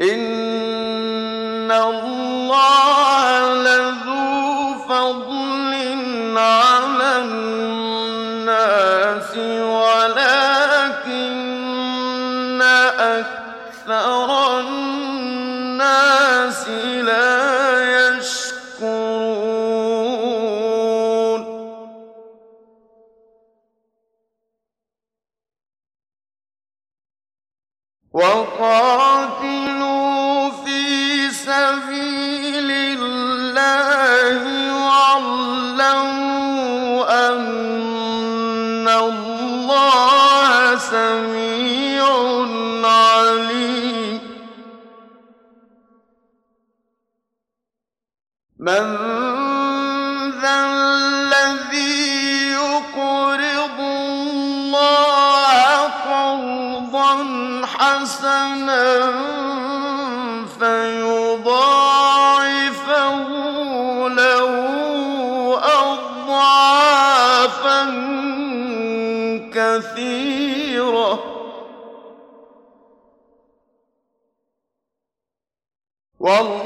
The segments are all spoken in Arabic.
إِنَّ اللَّهَ لَذُو فَضْلٍ عَلَى النَّاسِ وَلَٰكِنَّ أَكْثَرَ النَّاسِ لَا مَّن ذَا الَّذِي يُقْرِضُ اللَّهَ قَرْضًا حَسَنًا فَيُضَاعِفَهُ لَهُ أَضْعَافًا كَثِيرَةً ۚ. وَاللَّهُ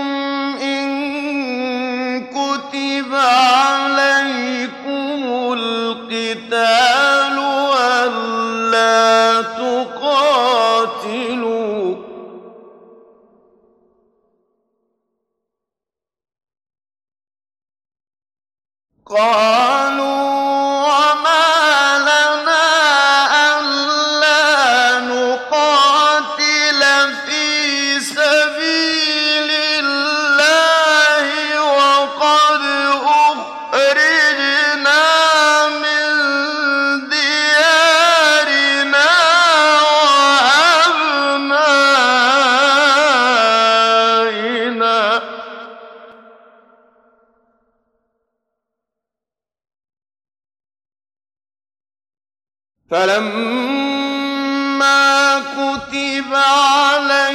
أَلَّا تُقَاتِلُوا ۖ. قَالُوا فَلَمَّا كُتِبَ عَلَيْهِمُ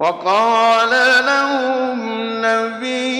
وَقَالَ لَهُمْ نَبِيُّهُمْ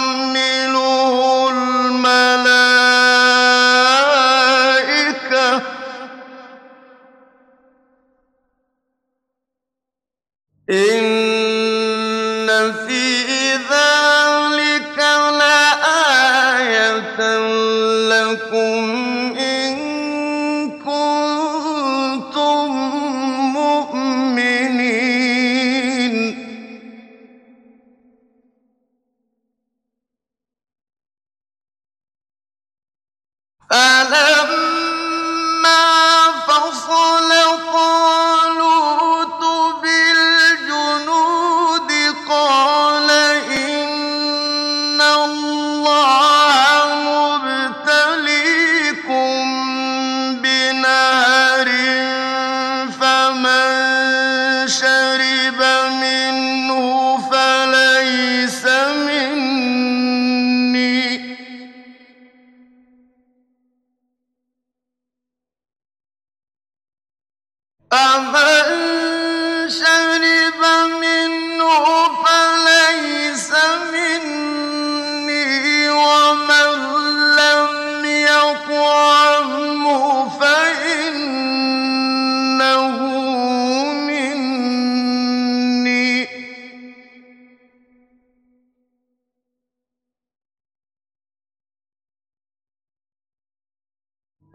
تحمل I love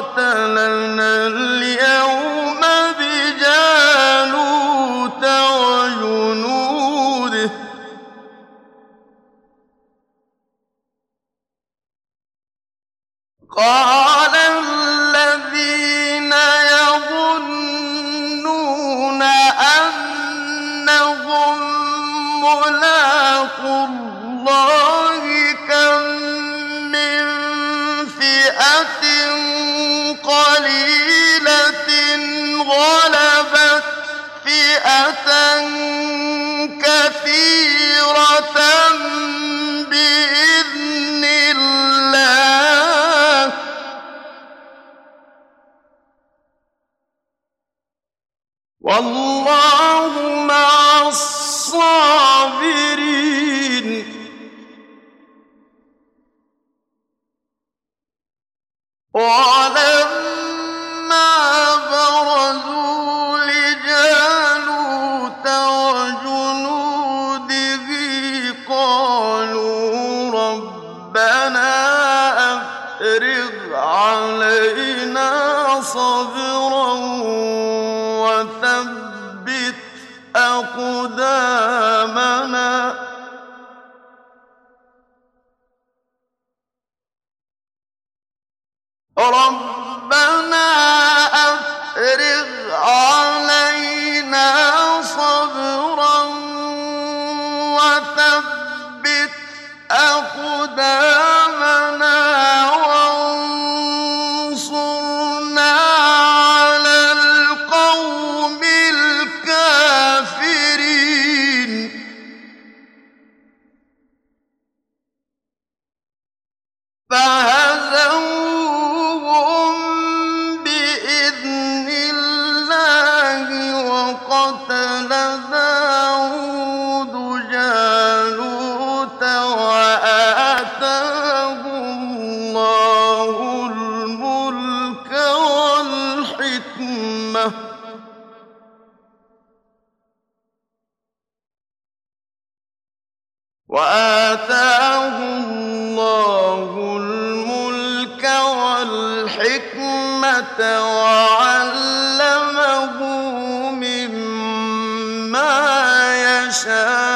قاتلنا والله مع الصابرين. ولما برزوا لجالوت وجنوده قالوا ربنا أفرغ علينا صبرا وَثَبِّتْ أَقْدَامَنَا. وَقَتَلَ جَالُوتَ وَآتَاهُ اللَّهُ الْمُلْكَ وَالْحِكْمَةَ وَعَلَّمَهُ يَشَاءُ ۗ